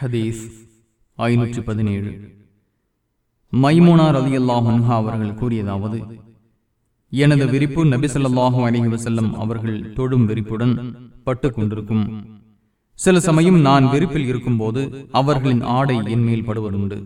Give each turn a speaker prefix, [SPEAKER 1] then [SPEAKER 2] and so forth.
[SPEAKER 1] ஹதீஸ் ஐநூற்றி பதினேழு. மைமுனார் அலி அல்லாஹன்ஹா அவர்கள் கூறியதாவது எனது விரிப்பு நபிசல்லாஹு அலிஹி வசல்லம் அவர்கள் தொடும் விரிப்புடன் பட்டு கொண்டிருக்கும். சில சமயம் நான் விரிப்பில் இருக்கும்போது அவர்களின் ஆடை என் மேல் படுவதுண்டு.